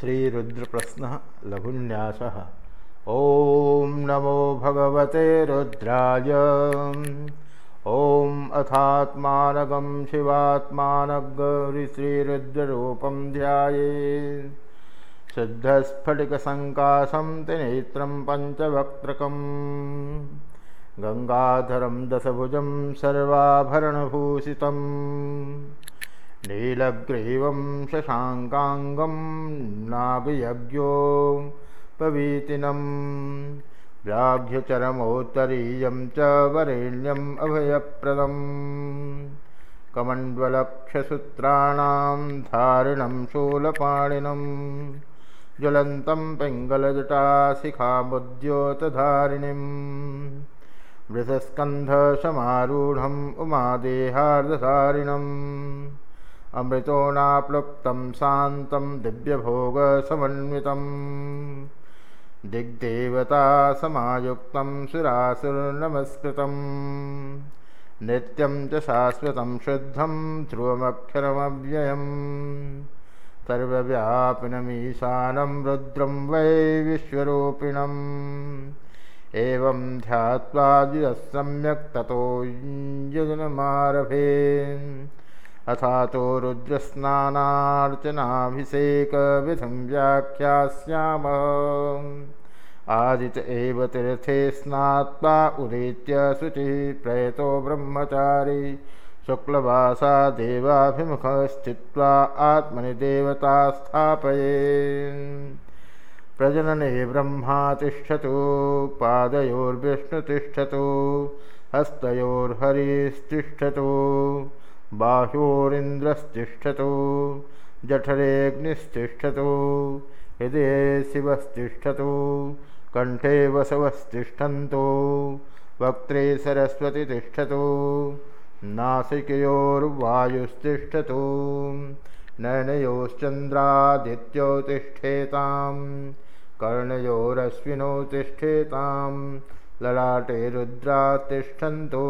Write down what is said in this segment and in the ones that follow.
श्रीरुद्रप्रश्नः लघुन्यासः। ॐ नमो भगवते रुद्राय। ॐ अथात्मानगं शिवात्मानगौरिश्रीरुद्ररूपं ध्याये। शुद्धस्फटिकसङ्कासं त्रिनेत्रं पञ्चवक्त्रकम् गङ्गाधरं दशभुजं सर्वाभरणभूषितम् नीलग्रीवं शशाङ्काङ्गं नागयज्ञो पवीतिनं व्याघ्यचरमोत्तरीयं च वरेण्यम् अभयप्रदम्। कमण्डलक्षसूत्राणां धारिणं शूलपाणिनं। ज्वलन्तं पिङ्गलजटाशिखामुद्योतधारिणीं वृषस्कन्धसमारूढम् उमादेहार्धधारिणम् अमृतोनाप्लुप्तं शान्तं दिव्यभोगसमन्वितं। दिग्देवतासमायुक्तं सुरासुर्नमस्कृतं। नित्यं च शाश्वतं शुद्धं ध्रुवमक्षरमव्ययम्। सर्वव्यापिनमीशानं रुद्रं वै विश्वरूपिणम्। एवं ध्यात्वा सम्यक् ततो यजनमारभेन् अथातो रुद्रस्नानार्चनाभिषेकविधिं व्याख्यास्यामः। आदित एव तीर्थे स्नात्वा उदेत्य शुचिः प्रयतो ब्रह्मचारी। शुक्लवासा देवाभिमुखस्थित्वा आत्मनि देवता स्थापये प्रजनने ब्रह्मा तिष्ठतु पादयोर्विष्णुतिष्ठतु हस्तयोर्हरिस्तिष्ठतु बाह्योरिन्द्रस्तिष्ठतु जठरेऽग्निस्तिष्ठतु हृदये शिवस्तिष्ठतु कण्ठे वसवस्तिष्ठन्तु वक्त्रे सरस्वती तिष्ठतु नासिकयोर्वायुस्तिष्ठतु नयनयोश्चन्द्रादित्यो तिष्ठेतां कर्णयोरश्विनौ तिष्ठेतां ललाटे रुद्रा तिष्ठन्तु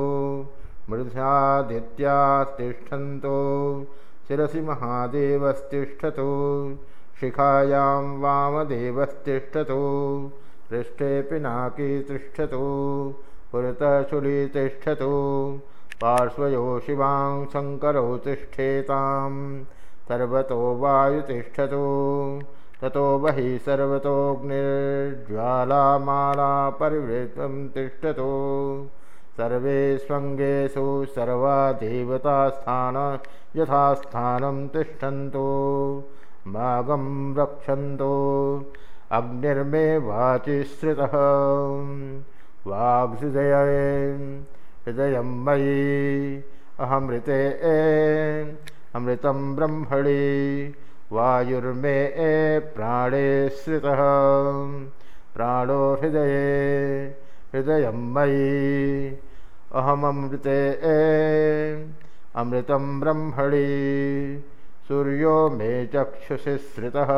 मृध्यादित्यास्तिष्ठन्तो शिरसि महादेवस्तिष्ठतु। शिखायां वामदेवस्तिष्ठतु। पृष्ठे पिनाकी तिष्ठतु। पुरतशुली तिष्ठतु पार्श्वयो शिवां शङ्करौ तिष्ठेतां। सर्वतो वायुतिष्ठतु। ततो बहिः सर्वतोऽग्निर्ज्वालामाला परिवृतं तिष्ठतु सर्वेष्वङ्गेषु सर्वा देवतास्थान यथास्थानं तिष्ठन्तु। मागं रक्षन्तु। अग्निर्मे वाचिश्रितः वाग्हृदय हृदयं मयि अहमृते अमृतं ब्रह्मणि वायुर्मे प्राणे श्रितः। प्राणो हृदये हृदयं मयि अहममृते अमृतं ब्रह्मणि। सूर्यो मे चक्षुषि श्रितः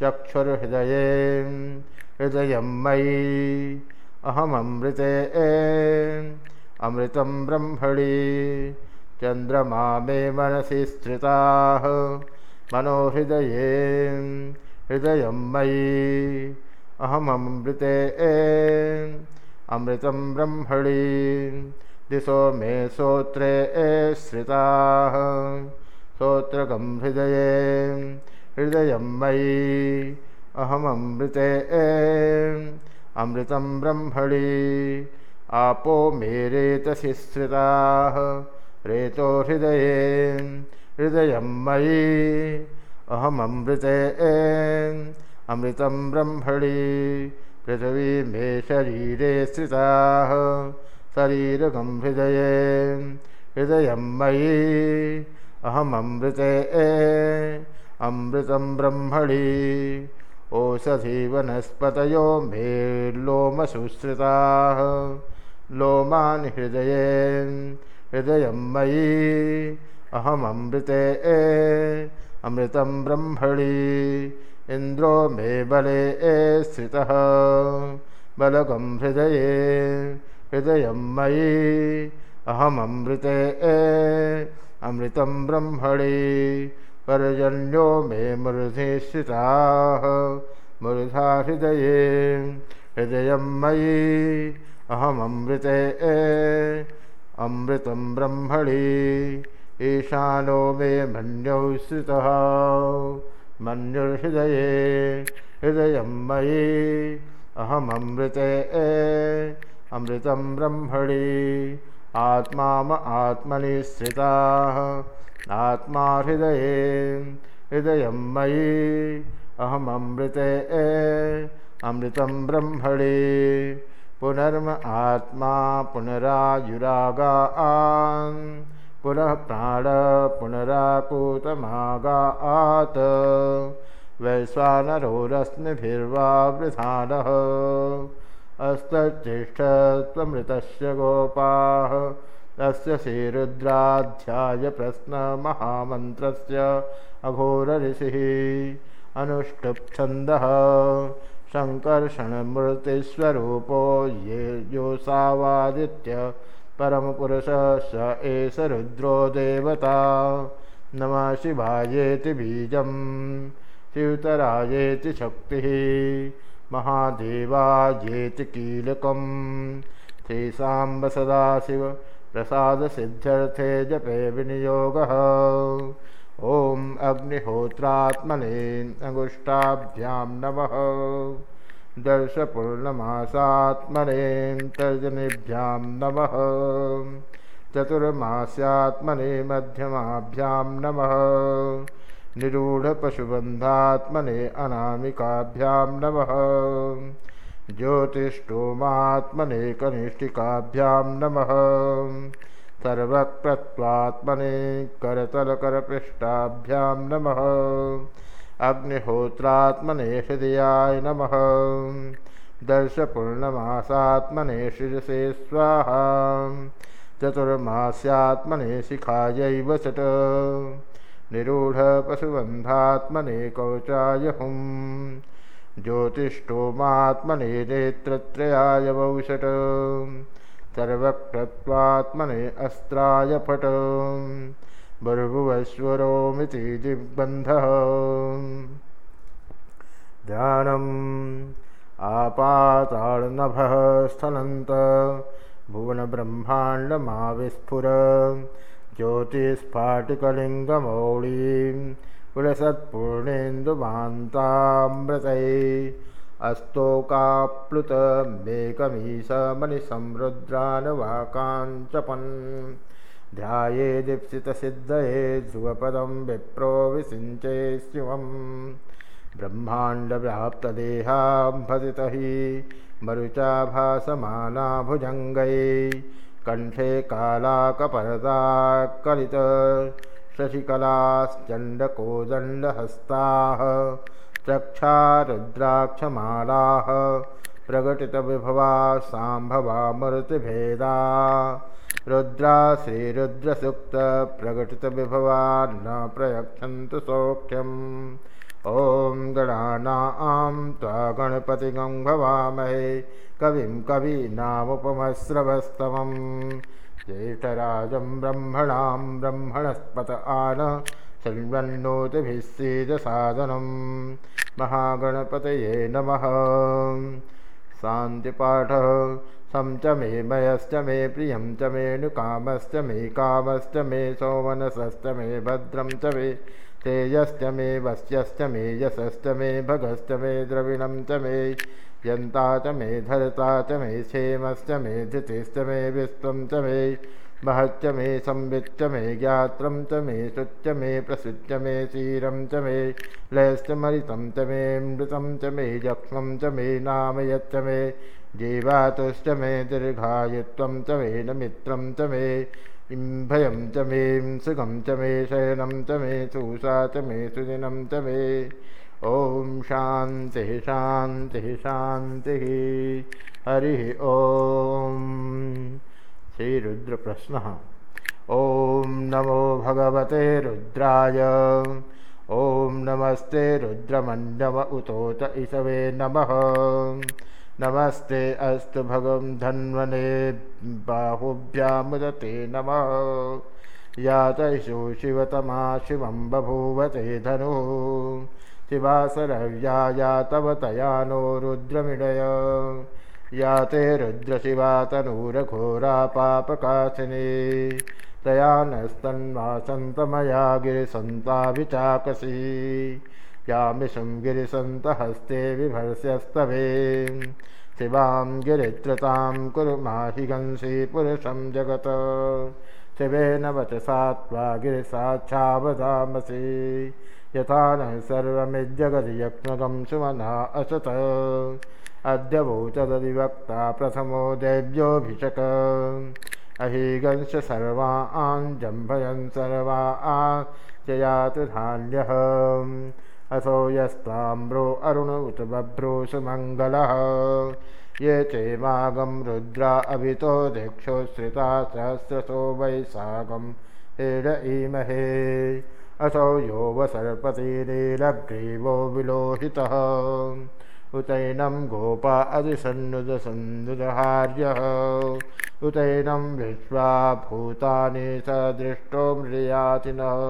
चक्षुर्हृदये हृदयं मयि। अहममृते अमृतं ब्रह्मणि। चन्द्रमा मे मनसि स्थिताः मनोहृदये हृदयं मयि। अहममृते अमृतं ब्रह्मणि। दिशो मे श्रोत्रे श्रिताः। श्रोत्रगं हृदये हृदयं मयि। अहममृते अमृतं। ब्रह्मणि। आपो मे रेतसि श्रिताः। रेतो हृदये मयि। अहममृते अमृतं। ब्रह्मणि पृथिवी मे शरीरे स्थिताः। शरीरगं हृदये। हृदयं मयि। अहममृते अमृतं ब्रह्मणि। ओषधीवनस्पतयो मे लोमसुश्रिताः। लोमानि हृदये। हृदयं मयि। अहममृते अमृतं ब्रह्मणि इन्द्रो मे बले स्थितः। बलगं हृदये हृदयं मयि। अहममृते अमृतं ब्रह्मणि। पर्जन्यो मे मूर्धिश्रिताः मूर्धा हृदये हृदयं मयि। अहममृते अमृतं ब्रह्मणि। ईशानो मे मन्यौ श्रितः मन्युर्हृदये हृदयं मयि अहममृते अमृतं ब्रह्मणि आत्मा आत्मनि स्थिताः आत्मा हृदये हृदयं मयि अहममृते अमृतं ब्रह्मणि पुनर्म आत्मा पुनरायुरागा पुनः प्राण पुनरापूतमागा आत् वैश्वानरोरश्मिभिर्वा वृधानः। अस्तज्येष्ठत्वमृतस्य गोपाः। तस्य श्रीरुद्राध्यायप्रश्नमहामन्त्रस्य अघोरऋषिः। अनुष्टुप्छन्दः। सङ्कर्षणमूर्तिस्वरूपो ये योऽसावादित्य परमपुरुषः स एष रुद्रो देवता। नमः शिवायेति बीजं शिवतरायेति शक्तिः महादेवायेति कीलकं श्रीसाम्ब सदाशिवप्रसादसिद्ध्यर्थे जपे विनियोगः। ॐ अग्निहोत्रात्मने अङ्गुष्ठाभ्यां नमः दर्शपूर्णमासात्मने तर्जनीभ्यां नमः। चतुर्मास्यात्मने मध्यमाभ्यां नमः। निरूढपशुबन्धात्मने अनामिकाभ्यां नमः। ज्योतिष्टोमात्मने कनिष्ठिकाभ्यां नमः। सर्वक्रत्वात्मने करतलकरपृष्ठाभ्यां नमः। अग्निहोत्रात्मने हृदयाय नमः। दर्शपूर्णमासात्मने शिरसे स्वाहा। चतुर्मास्यात्मने शिखायैव षट् निरूढपशुबन्धात्मने कौचाय हुं ज्योतिष्ठोमात्मने नेत्रत्रयाय वौषट्। सर्वक्रत्वात्मने अस्त्राय फट बर्भुवश्वरोमिति दिग्बन्धः। ध्यानम् आपाताळनभः स्थलन्त भुवनब्रह्माण्डमाविस्फुर ज्योतिस्फाटिकलिङ्गमौळीं पुरसत्पूर्णेन्दुमान्तामृतै अस्तोकाप्लुतमेकमीशमनिसंरुद्रानवाकाञ्चपन् ध्याये दीप्सितसिद्धये ध्रुवपदं विप्रो विसिञ्चे शिवं ब्रह्माण्डव्याप्तदेहाम्भसित हि मरुचाभासमाना भुजङ्गये कण्ठे कालाकपरताकलित शशिकलाश्चण्डकोदण्डहस्ताः। चक्षा रुद्राक्षमालाः प्रकटितविभवा साम्भवामृतिभेदा रुद्रा श्रीरुद्रसुप्तप्रकटितविभवा न प्रयच्छन्तु सौख्यम्। ॐ गणानां त्वा गणपतिगं भवामहे कविं कवीनामुपमश्रवस्तमं ज्येष्ठराजं ब्रह्मणां ब्रह्मणस्पत आन शृण्वन्नोतिभिः महागणपतये नमः शान्तिपाठः। सं च मे मयश्च मे प्रियं च मेऽनुकामश्च मे कामश्च मे सोमनसश्च मे भद्रं च मे तेजश्च मे वस्यश्च मे यशश्च मे भगश्च मे द्रविणं च मे यन्ता च मे धरता च मे क्षेमश्च मे धृतिश्च मे विश्वं च मे महच्च मे संविच्च मे ज्ञात्रं च मे श्रुच्च मे प्रसृच्च मे क्षीरं च मे लयश्च मरितं च मे मृतं च मे यक्ष्मं च मे नाम यच्च मे जीवातुश्च मे दीर्घायुत्वं च मे न मित्रं च मे इम्भयं च मे सुखं च मे शयनं च मे सूषा च मे सुदिनं च मे ॐ शान्तिः शान्तिः शान्तिः हरिः ॐ श्रीरुद्रप्रश्नः। ॐ नमो भगवते रुद्राय। ॐ नमस्ते रुद्रमण्डव उतोत इषवे नमः। नमस्ते अस्तु भगं धन्वने बाहुभ्यामुदते नमः। यातैषु शिवतमा शिवं बभूवते धनुः। शिवासरव्या या तव तया नो रुद्रमिडय या ते रुद्रशिवा तनूरघोरा पापकाशिनी। तया नस्तन्वासन्तमया गिरिसन्ताभिचाकसी यामिषं गिरिसन्तहस्ते विभर्स्यस्तवे शिवां गिरित्रतां कुरु माहिगंसि पुरुषं जगत्। शिवेन वचसा त्वा गिरिसाक्षावधामसि यथा न यक्ष्मगं सुमना असत अद्य वोचदधिवक्ता प्रथमो देव्योऽभिषक अहिगंश सर्वा आन् जम्भयन् सर्वा आ जयातु धान्यः। असो यस्ताम्रो अरुण उत बभ्रो सुमङ्गलः ये चेमागं रुद्रा अभितो दीक्षोश्रिता सहस्रसो वैशाखं हेड ईमहे। असौ यो वसर्पतिरेलग्रीवो विलोहितः उतैनं गोपा अधिसन्नुदसन्नुदहार्यः उतैनं विश्वा भूतानि स दृष्टो मृयातिनः।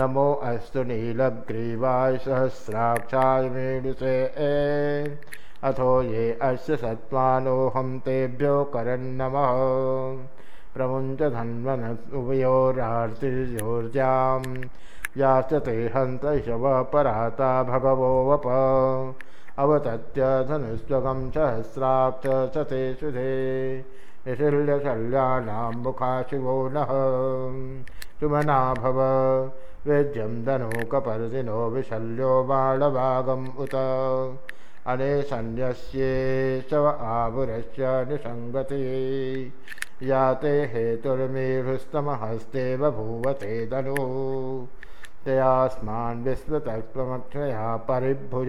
नमो अस्तु नीलग्रीवाय सहस्राक्षाय मेणुसे ए अथो ये अस्य सत्त्वानोऽहं तेभ्यो करन्नमः। प्रमुञ्च धन्वन उभयोरार्तिर्योर्जां याश्च ते हन्त शवः पराता भगवो वप अवतत्य सहस्राक्ष स ते सुधे निशिल्यशल्यानां मुखा शिवो नः सुमना भव वेद्यं धनुकपर्दिनो विशल्यो बालभागम् उत। अनेशन्यस्ये शव आभुरस्य निसङ्गति। या ते बभूवते धनु। तयास्मान् विस्मृतत्वमक्षया परिभुज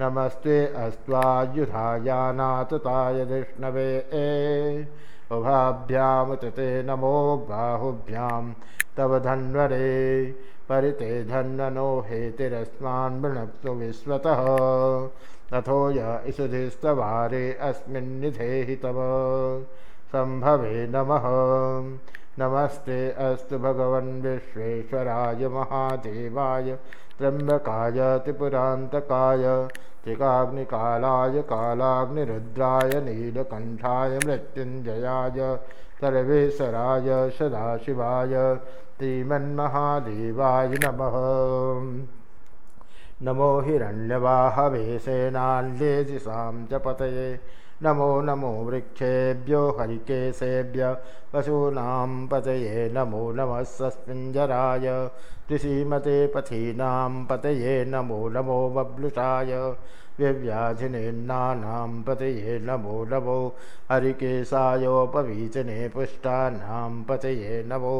नमस्ते अस्त्वायुधायानातताय विष्णवे ए उभाभ्यां ते नमो बाहुभ्यां। तव धन्वरे परिते धन्वनो हेतिरस्मान् वृणप्तु विश्वतः। तथो य इषुधिस्तवारे अस्मिन्निधेहि तव। सम्भवे नमः। नमस्ते अस्तु भगवन् विश्वेश्वराय महादेवाय त्र्यम्बकाय त्रिपुरान्तकाय त्रिकाग्निकालाय कालाग्निरुद्राय नीलकण्ठाय मृत्युञ्जयाय सर्वेश्वराय सदाशिवाय श्रीमन्महादेवाय नमः। नमो हिरण्यवाहवेशेनाल्येजिसां च पतये नमो नमो वृक्षेभ्यो हरिकेशेभ्य पशूनां पतये नमो नमः सस्मिञ्जराय त्रिसीमते पथीनां पतये नमो नमो बब्लुषाय। व्यव्याधिनेन्नानां पतये नमो नमो हरिकेशायोपवीचने पुष्टानां पतये नमो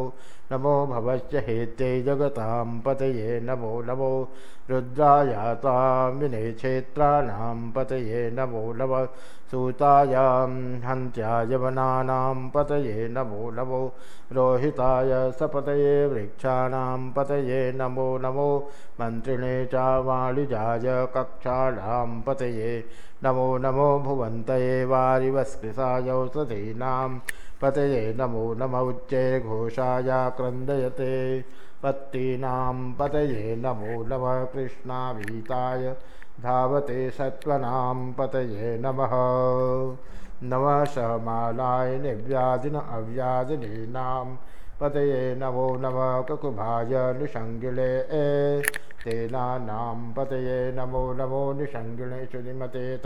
नमो भवश्च हेत्यै जगतां पतये नमो नमो रुद्रायातामिने क्षेत्राणां पतये नमो नमः सूतायां हन्त्याय वनानां पतये नमो नमो। रोहिताय सपतये वृक्षाणां पतये नमो नमो। मन्त्रिणे च वाणिजाय कक्षाणां पतये नमो नमो। भुवन्तये वारिवस्कृशायौषधीनां पतये नमो नम। उच्चे घोषाय क्रन्दयते पत्तीनां पतये नमो नमः। कृष्णाभीताय धावते सत्त्वनां पतये नमः। नमः सहमालाय निव्याधिन अव्याधिनीनां पतये नमो नमः ककुभाय निषङ्गिले तेनानां पतये नमो नमो निषङ्गिणे सुनिमतेत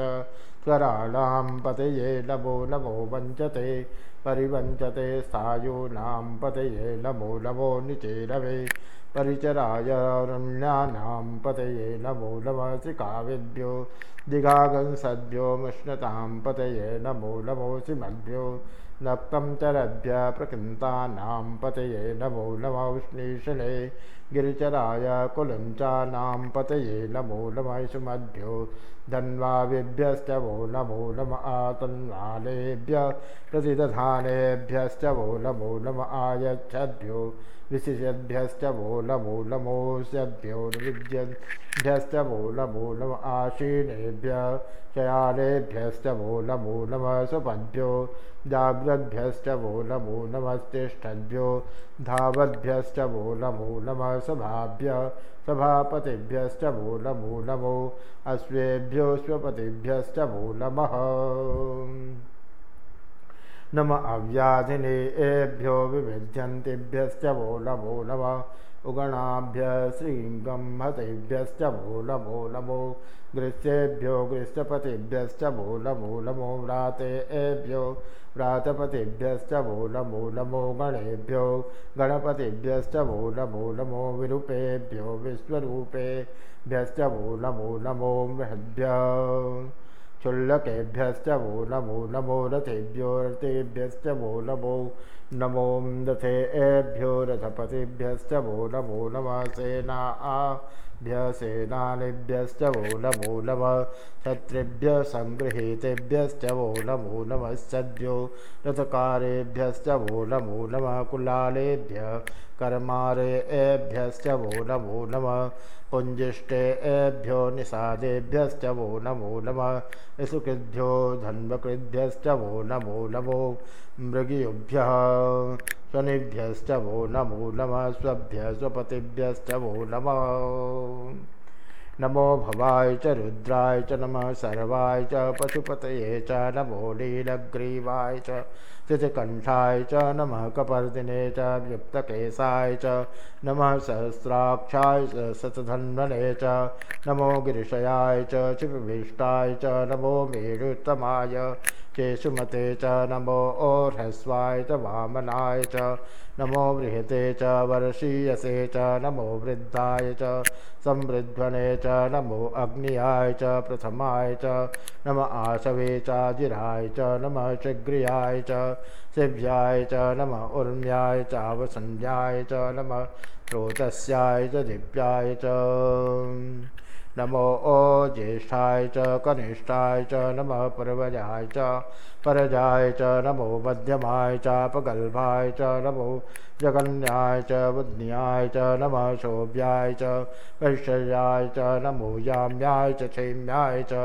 स्वराणां पतये नमो नमो वञ्चते। परिवञ्चते स्थायूनां पतये नमो नमो निचेरवे परिचराय रम्यानां पतये नमो नमः शिकाविभ्यो दिघागंसद्भ्यो मुष्णतां पतये नमो नमो सिमद्भ्यो नक्तं चरभ्य प्रकृन्तानां पतये नमो नमो उष्णीषणे गिरिचराय कुलञ्चानां पतये नमो नमः सुमद्भ्यो धन्वाविभ्यश्च वो नमो नम आतन्वालेभ्य, प्रतिदधानेभ्यश्च वो नमो नम आयच्छद्भ्यो विशिषद्भ्यश्च वो नमो नमोऽस्यभ्यो विद्यभ्यश्च वो नमो नम आशीनेभ्य सुप्तेभ्य शयानेभ्यश्च वो नमो नमः सुपद्भ्यो जाग्रद्भ्यश्च वो नमो नमस्तिष्ठद्भ्यो धावद्भ्यश्च नमः सभाभ्य सभापतिभ्यश्च अश्वेभ्यो स्वपतिभ्यश्च वो नमः अव्याधिने एभ्यो विविध्यन्तिभ्यश्च वो। नमो नमः उगणाभ्य श्रीङ्गं हतेभ्यश्च भो नमो नमो गृह्येभ्यो गृह्यपतिभ्यश्च भो नमो नमो व्राते एभ्यो व्रातपतिभ्यश्च भो नमो नमो गणेभ्यो गणपतिभ्यश्च भो नमो नमो विरूपेभ्यो विश्वरूपेभ्यश्च भो नमो नमो महद्भ्य क्षुल्लकेभ्यश्च वो नमो नमो रथेभ्यो रथेभ्यश्च वो नमो नमो एभ्यो रथपतिभ्यश्च वो नमो नमः सेना आभ्य सेनानिभ्यश्च वो नमो नमः शत्रुभ्य सङ्गृहीतेभ्यश्च वो नमो नमः सद्यो रथकारेभ्यश्च वो नमो नमः कुलालेभ्य कर्मारे एभ्यश्च वो नमो नमः पुञ्जिष्टे एभ्यो निषादेभ्यश्च वो नमो नमः सुकृभ्यो धन्वकृभ्यश्च वो नमो नमो मृगियुभ्यः शनिभ्यश्च वो नमो नमः स्वभ्य स्वपतिभ्यश्च वो नमः। नमो भवाय च रुद्राय च नमः सर्वाय च पशुपतये च नमो नीलग्रीवाय च चितिकण्ठाय च नमः कपर्दिने च व्युक्तकेशाय च नमः सहस्राक्षाय च शतधन्वने च नमो गिरिशयाय च चिविष्टाय च नमो मेरुत्तमाय केशुमते च नमो ओर्हस्वाय च वामनाय च नमो बृहते च वर्षीयसे च नमो वृद्धाय च संवृध्वने च नमो अग्नियाय च प्रथमाय च नम आशवे चाजिराय च नमः शीघ्रियाय च शिव्याय च नम उर्म्याय चावसन्ध्याय च नमः स्रोतस्याय च दिव्याय च नमो ओ ज्येष्ठाय च कनिष्ठाय च नमः पर्वजाय च परजाय च नमो मध्यमाय चापगल्भाय च नमो जगन्याय च बुद्न्याय च नमः शोभ्याय च वैश्वर्याय च नमो याम्याय च क्षेम्याय च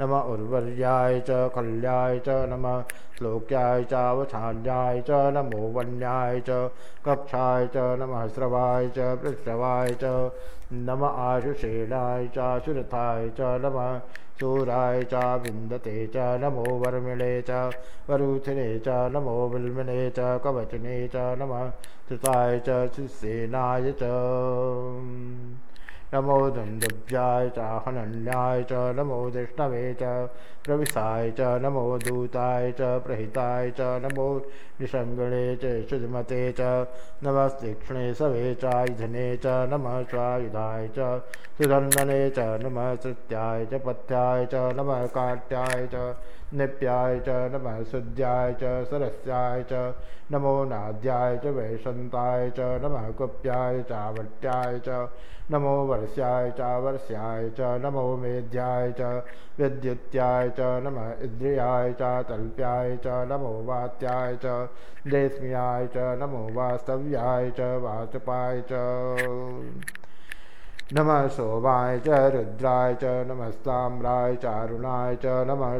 नम उर्वर्याय च कल्याय च नमः श्लोक्याय चावसान्याय च नमो वन्याय च कक्षाय च नमः स्रवाय च पृष्ठवाय च नम आशुषेणाय चाशुरथाय च नमः शूराय च विन्दते च नमो वर्मिणे च वरुथिने च नमो विल्मिने च कवचने च नमः श्रुताय च शिसेनाय च नमो दुन्दुभ्याय च हनन्याय च नमो विष्णवे च प्रविशाय च नमो दूताय च प्रहिताय च नमो निषङ्गणे च शुद्मते च नमस्तीक्ष्णे सवे चायुधने च नमः स्वायुधाय च सुदन्दने च नमः श्रुत्याय च पथ्याय च नमः काट्याय च निप्याय च नमः शुद्ध्याय च सरस्याय च नमो नाद्याय च वैशन्ताय च नमः कुप्याय चावट्याय च नमो वर्ष्याय चावर्ष्याय च नमो मेध्याय च विद्युत्याय च नमः इन्द्रियाय च तल्प्याय च नमो वात्याय च देस्म्याय च नमो वास्तव्याय च वाचपाय च। नमः सोमाय च रुद्राय च नमस्ताम्राय चारुणाय च नमः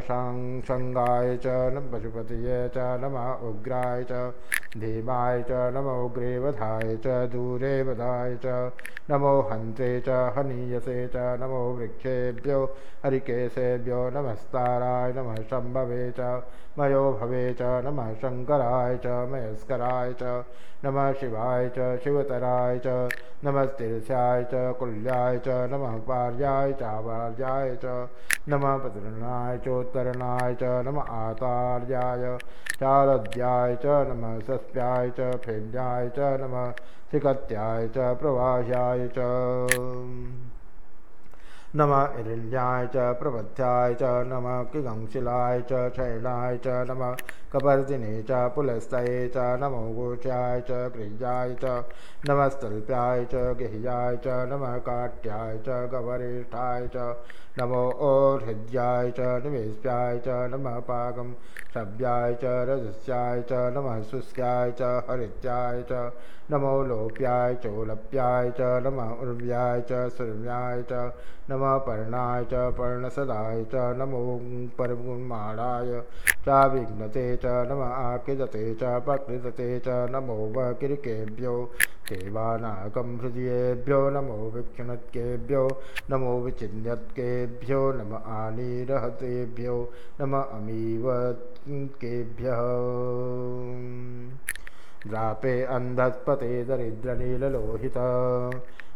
शङ्गाय च नम पशुपतये च नमः उग्राय च धीमाय च नमो उग्रेवधाय च दूरेवधाय च नमो हन्त्रे च हनीयसे च नमो वृक्षेभ्यो हरिकेशेभ्यो नमस्ताराय नमः शम्भवे च मयो भवे च नमः शङ्कराय च मयस्कराय च नमः शिवाय च शिवतराय च नमस्तीर्थ्याय च कुल्याय च नमः पार्याय चावार्याय च नमः पतरणाय चोत्तरणाय च नम आतार्याय चारद्याय च नमः सस्प्याय च फेन्द्याय च नमः। सिकत्याय च प्रवाह्याय च। नम। इरिल्याय च प्रपथ्याय च नम। किगंशिलाय च शयनाय च नम। कपर्दिने च पुलस्तये च नमो गोच्याय च गृह्याय च नमस्तल्प्याय च गेह्याय च नमः काट्याय च गवरिष्ठाय च नमो ओहृद्याय च निवेश्याय च नमः पाकं सव्याय च रजस्याय च नमः शुष्याय च हरित्याय च नमो लोप्याय चोलप्याय च नमः उर्व्याय च सुर्व्याय च नमः पर्णाय च पर्णसदाय च नमो परमाणाय चाविघ्नते च नम आकिदते च पकृदते च नमो वकिरिकेभ्यो देवानाकं हृदयेभ्यो नमो विक्षणत्केभ्यो नमो विचिन्यत्केभ्यो नम आनीरहतेभ्यो नम अमीवकेभ्यः द्रापे अन्धस्पते दरिद्रनीललोहित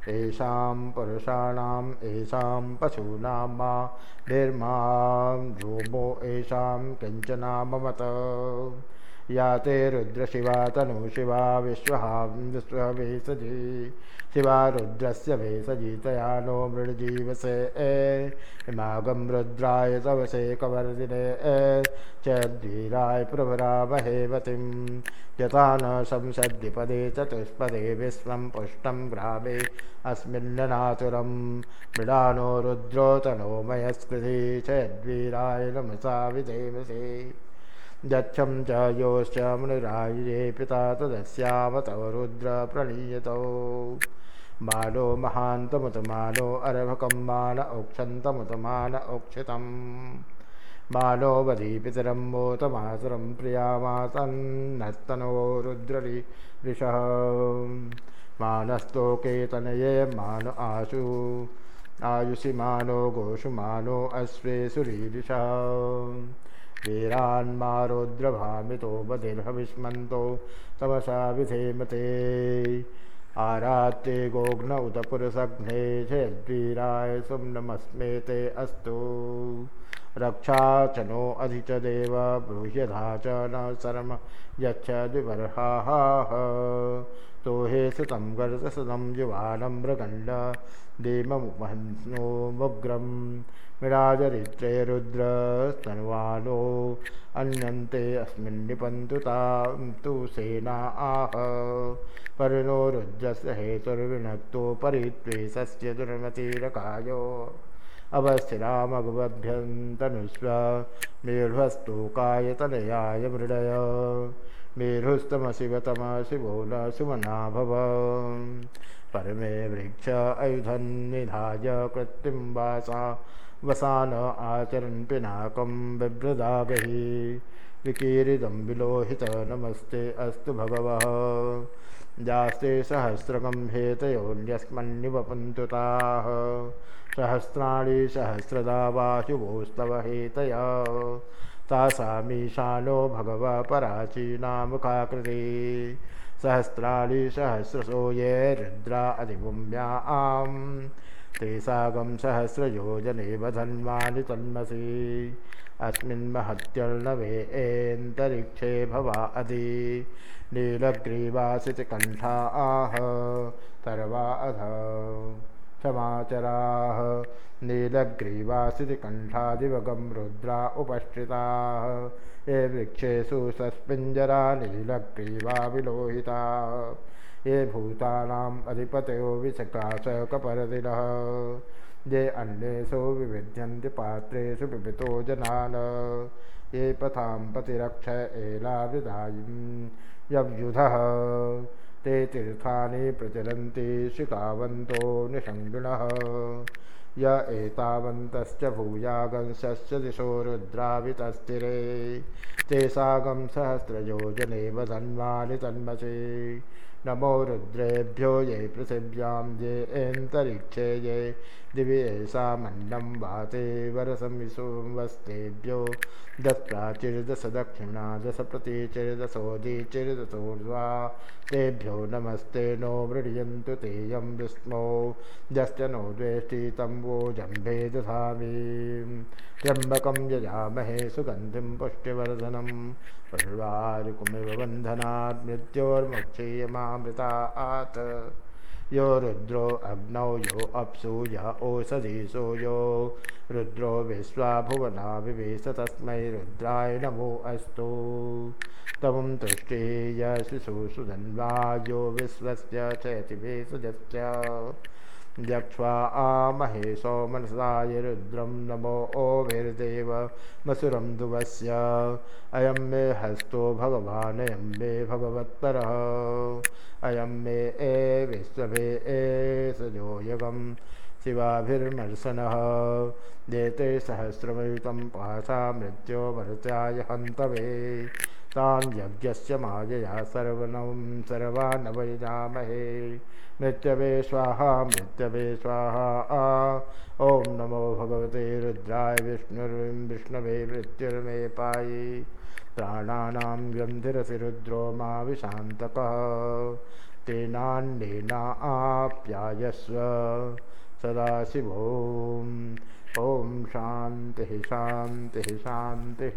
येषां पुरुषाणाम् येषां पशूनां मा निर्मां धूमो येषां किञ्चनाममत या ते रुद्रशिवा तनुशिवा विश्वहा विश्ववेशजी शिवा रुद्रस्य भेषजितया नो मृडजीवसे ए इमागं रुद्राय तवसे कवर्दिने। ए च धीराय प्रभरामहेवतिं यथा न संसद्विपदे चतुष्पदे विश्वं पुष्टं ग्रामे। अस्मिन्ननातुरं मृडानो रुद्रोतनो मयस्कृति चद्वीराय नमसा विधेमसे यक्षं च योश्च मुनिरायुजे पिता तदस्याम तव रुद्र प्रणीयतौ। मानो महान्तमुतमानो अर्भकं मान औक्षन्तमुतमान औक्षितम् मानो वधीपितरं मोतमातरं प्रियामातन्नस्तनो रुद्ररि ऋषः मानस्तोकेतनये मान आशु। आयुषि मानो गोषु मानो वीरान्मारोद्रभामितो तमसा विधेमते आरात्ते गोघ्न उत पुरुषघ्ने चेद्वीराय सुम्नमस्मे ते अस्तु। रक्षा च नो अधि च देव ब्रूह्यधा च न शर्म यच्छ द्विबर्हाः। तो हे सुतं गर्तसदं युवानं मृगण्ड देममुपहन्नोमुग्रम् विराजरित्रे रुद्रस्तनुवानो अन्यन्ते अस्मिन् निपन्तु तां तु सेना आह। परिणो रुद्रस्य हेतुर्विनक्तो परित्वेषस्य दुर्मतिरकायो अवस्थिरामगवभ्यन्तनुष्व मेढ्वस्तोकायतनयाय मृडय। मेढुस्तमशिवतमशिवो न सुमना भव परमे वृक्ष अयुधन्निधाय कृत्तिं वासा वसान आचरन् पिनाकं बिभ्रदागहि विकीरितं विलोहित नमस्ते अस्तु भगवः। जास्ते सहस्रकं हेतयोऽन्यस्मन्निवपन्तु ताः सहस्राणि सहस्रदा वाशुभोस्तव हेतय। तासामीशानो भगव पराचीनामुखाकृति सहस्राणि सहस्रसो ये रुद्रा अधिभूम्या आम् ते सागं सहस्रयोजने वधन्वानि तन्मसि अस्मिन्महत्यर्णवे एन्तरिक्षे भवा अधि नीलग्रीवासितकण्ठा आह सर्वा अध समाचराः नीलग्रीवासितकण्ठादिवगं रुद्रा उपस्थिताः। ये वृक्षेषु सस्पिञ्जरा नीलग्रीवा विलोहिता ये भूतानाम् अधिपतयो विचकाशकपरदिनः ये अन्येषु विविध्यन्ति पात्रेषु विवितो जनान्। ये पथां पतिरक्ष एलाविदायीं यव्युधः। ते तीर्थानि प्रचलन्ति शिखावन्तो निषङ्गिणः य एतावन्तश्च भूयागंशश्च दिशो रुद्रावितस्थिरे। ते सागं सहस्रयोजने वधन्वानि तन्मसे नमो रुद्रेभ्यो ये पृथिव्यां ये एन्तरिक्षे ये दिवि मन्नं वाते वरसंविसुवस्तेभ्यो दत्प्राचिर्दश दक्षिणा दश प्रतिचिर्दशोदिचिर्दशोर्ध्वा तेभ्यो नमस्ते नो मृड्यन्तु तेयं विस्मो यश्च नो द्वेष्टि तं वो जम्भे दधामि त्र्यम्बकं यजामहे सुगन्धिं पुष्टिवर्धनं पर्वारिकुमिव बन्धनात् मृत्योर्मुक्षीयमामृता आत् यो रुद्रो अग्नौ यो अप्सु य ओषधीषु यो। रुद्रो विश्वा भुवना विवेश तस्मै रुद्राय नमो अस्तु। तमुं तुष्टिः य विश्वस्य चयतिवेशजस्य यक्ष्वा आमहे सोमनसाय रुद्रं नमो ओभिर्देव मसुरं दुवस्य। अयं मे हस्तो भगवानयं मे भगवत्परः अयं मे ए विश्वभे ए सजोयगं शिवाभिर्मर्शनः। देते सहस्रमयुतं पाशा मृत्यो भरत्याय हन्तवे तान् यज्ञस्य मायया सर्वनं सर्वानवैजामहे मृत्यवे स्वाहा मृत्यवे स्वाहा। आ ॐ नमो भगवते रुद्राय विष्णुर्विं विष्णवे मृत्युर्मे पायि। प्राणानां गन्धिरसि रुद्रो मा विशान्तकः। तेनान्येना आप्यायस्व सदाशिवों ॐ शान्तिः शान्तिः शान्तिः